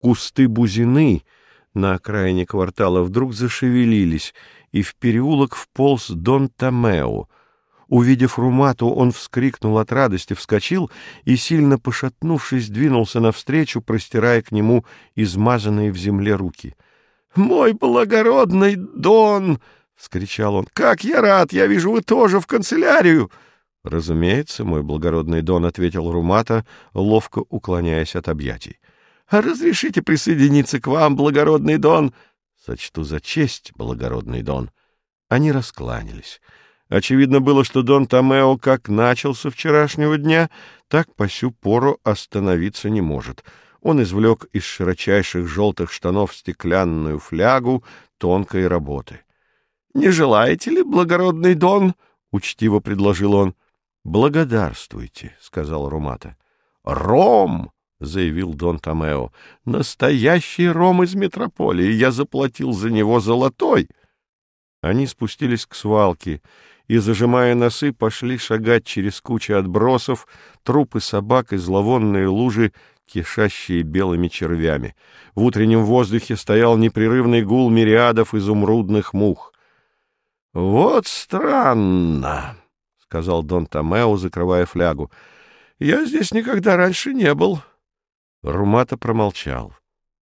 Кусты бузины на окраине квартала вдруг зашевелились, и в переулок вполз Дон Томео. Увидев Румату, он вскрикнул от радости, вскочил и, сильно пошатнувшись, двинулся навстречу, простирая к нему измазанные в земле руки. — Мой благородный Дон! — вскричал он. — Как я рад! Я вижу, вы тоже в канцелярию! — Разумеется, мой благородный Дон, — ответил Румата, ловко уклоняясь от объятий. — Разрешите присоединиться к вам, благородный Дон? — Сочту за честь, благородный Дон. Они раскланялись. Очевидно было, что Дон Томео как начал со вчерашнего дня, так по сю пору остановиться не может. Он извлек из широчайших желтых штанов стеклянную флягу тонкой работы. — Не желаете ли, благородный Дон? — учтиво предложил он. — Благодарствуйте, — сказал Румата. — Ром! — заявил Дон Томео. — Настоящий ром из метрополии. Я заплатил за него золотой. Они спустились к свалке и, зажимая носы, пошли шагать через кучу отбросов, трупы собак и зловонные лужи, кишащие белыми червями. В утреннем воздухе стоял непрерывный гул мириадов изумрудных мух. — Вот странно, — сказал Дон Томео, закрывая флягу. — Я здесь никогда раньше не был. Румата промолчал.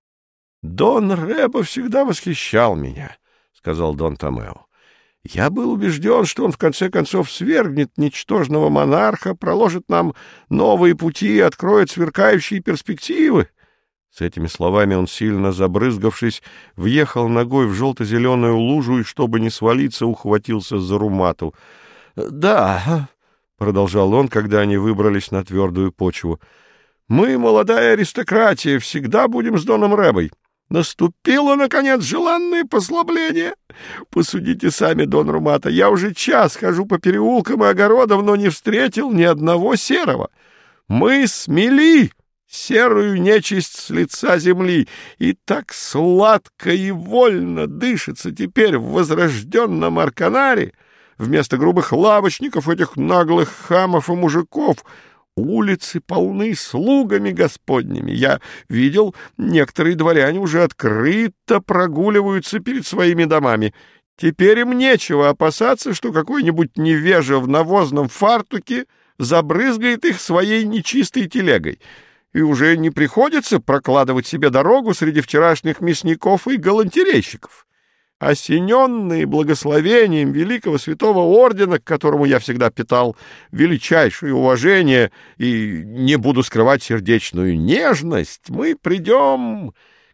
— Дон Рэбо всегда восхищал меня, — сказал Дон Томео. Я был убежден, что он в конце концов свергнет ничтожного монарха, проложит нам новые пути и откроет сверкающие перспективы. С этими словами он, сильно забрызгавшись, въехал ногой в желто-зеленую лужу и, чтобы не свалиться, ухватился за румату. — Да, — продолжал он, когда они выбрались на твердую почву, — мы, молодая аристократия, всегда будем с Доном Рэбой. Наступило, наконец, желанное послабление. Посудите сами, Дон Румата, я уже час хожу по переулкам и огородам, но не встретил ни одного серого. Мы смели серую нечисть с лица земли, и так сладко и вольно дышится теперь в возрожденном Арканаре, вместо грубых лавочников, этих наглых хамов и мужиков — Улицы полны слугами господними. Я видел, некоторые дворяне уже открыто прогуливаются перед своими домами. Теперь им нечего опасаться, что какой-нибудь невежа в навозном фартуке забрызгает их своей нечистой телегой. И уже не приходится прокладывать себе дорогу среди вчерашних мясников и галантерейщиков осененные благословением великого святого ордена, к которому я всегда питал величайшее уважение и не буду скрывать сердечную нежность, мы придем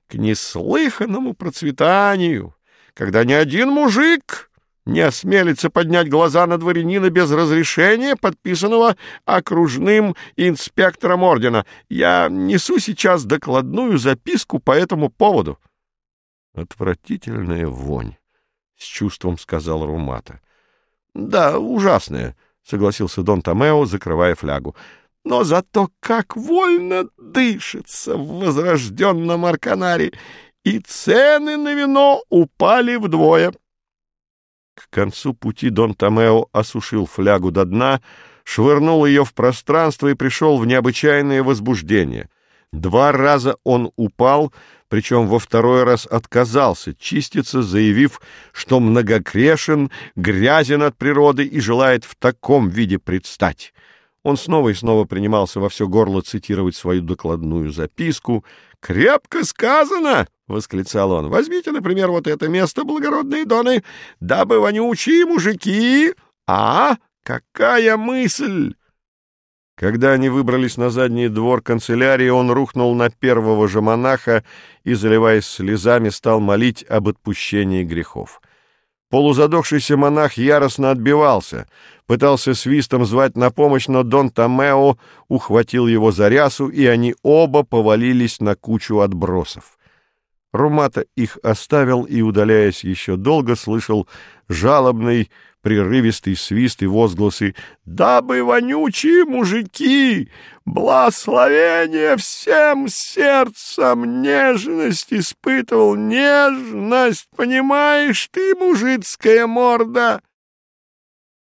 к неслыханному процветанию, когда ни один мужик не осмелится поднять глаза на дворянина без разрешения, подписанного окружным инспектором ордена. Я несу сейчас докладную записку по этому поводу. Отвратительная вонь, — с чувством сказал Румата. — Да, ужасная, — согласился Дон Томео, закрывая флягу. — Но зато как вольно дышится в возрожденном Арканаре, и цены на вино упали вдвое. К концу пути Дон Томео осушил флягу до дна, швырнул ее в пространство и пришел в необычайное возбуждение. Два раза он упал, причем во второй раз отказался чиститься, заявив, что многокрешен, грязен от природы и желает в таком виде предстать. Он снова и снова принимался во все горло цитировать свою докладную записку. «Крепко сказано!» — восклицал он. «Возьмите, например, вот это место, благородные доны, дабы вонючие мужики... А, какая мысль!» Когда они выбрались на задний двор канцелярии, он рухнул на первого же монаха и, заливаясь слезами, стал молить об отпущении грехов. Полузадохшийся монах яростно отбивался, пытался свистом звать на помощь, но Дон Томео ухватил его за рясу, и они оба повалились на кучу отбросов. Румата их оставил и, удаляясь еще долго, слышал жалобный прерывистый свист и возгласы «Дабы вонючие мужики! Благословение всем сердцем! Нежность испытывал, нежность! Понимаешь ты, мужицкая морда!»